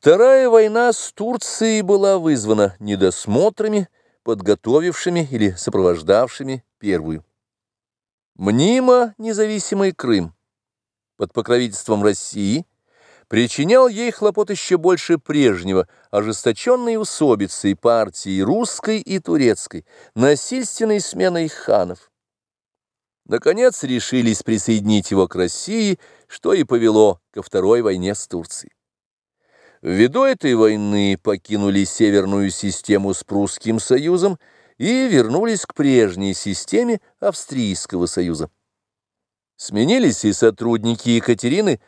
Вторая война с Турцией была вызвана недосмотрами, подготовившими или сопровождавшими первую. Мнимо независимый Крым под покровительством России причинял ей хлопот еще больше прежнего, ожесточенной усобицей партии русской и турецкой, насильственной сменой ханов. Наконец решились присоединить его к России, что и повело ко второй войне с Турцией. Ввиду этой войны покинули северную систему с Прусским союзом и вернулись к прежней системе Австрийского союза. Сменились и сотрудники Екатерины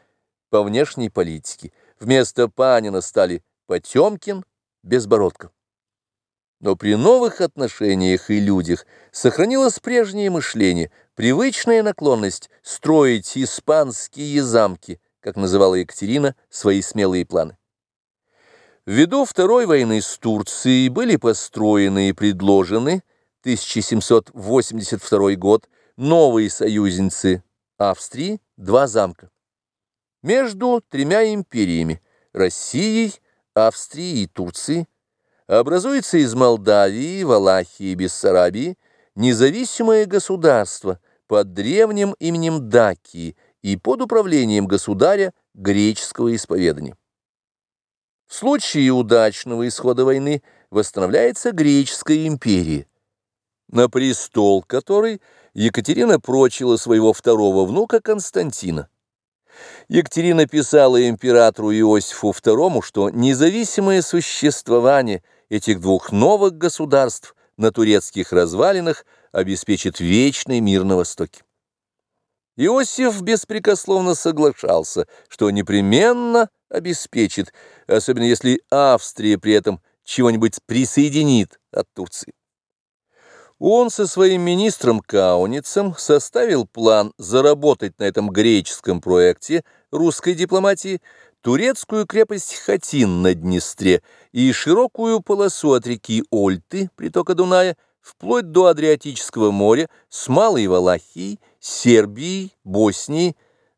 по внешней политике. Вместо Панина стали Потемкин, Безбородко. Но при новых отношениях и людях сохранилось прежнее мышление, привычная наклонность строить испанские замки, как называла Екатерина свои смелые планы. Ввиду Второй войны с Турцией были построены и предложены 1782 год новые союзницы Австрии два замка. Между тремя империями – Россией, Австрией и Турцией – образуется из Молдавии, Валахии и Бессарабии независимое государство под древним именем Дакии и под управлением государя греческого исповедания. В случае удачного исхода войны восстановляется Греческая империя, на престол которой Екатерина прочила своего второго внука Константина. Екатерина писала императору Иосифу II, что независимое существование этих двух новых государств на турецких развалинах обеспечит вечный мир на Востоке. Иосиф беспрекословно соглашался, что непременно обеспечит, особенно если Австрия при этом чего-нибудь присоединит от Турции. Он со своим министром Кауницем составил план заработать на этом греческом проекте русской дипломатии турецкую крепость Хатин на Днестре и широкую полосу от реки Ольты, притока Дуная, вплоть до Адриатического моря с Малой Валахией, Сербией, Боснией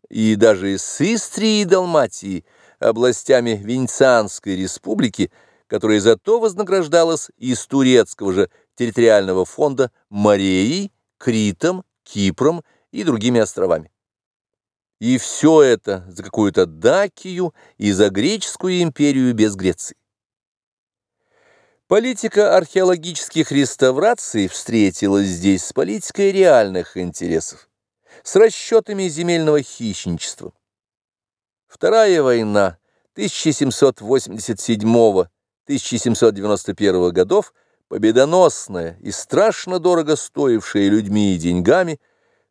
и даже с Истрией и Далматией, областями Венецианской республики, которая зато вознаграждалась из турецкого же территориального фонда Мореей, Критом, Кипром и другими островами. И все это за какую-то Дакию и за греческую империю без Греции. Политика археологических реставраций встретилась здесь с политикой реальных интересов, с расчетами земельного хищничества. Вторая война 1787-1791 годов, победоносная и страшно дорого стоившая людьми и деньгами,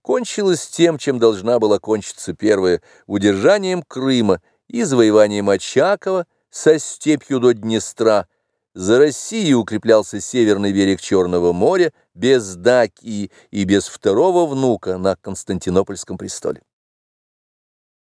кончилась тем, чем должна была кончиться первая, удержанием Крыма и завоеванием Очакова со степью до Днестра. За Россией укреплялся северный берег Черного моря без Дакии и без второго внука на Константинопольском престоле.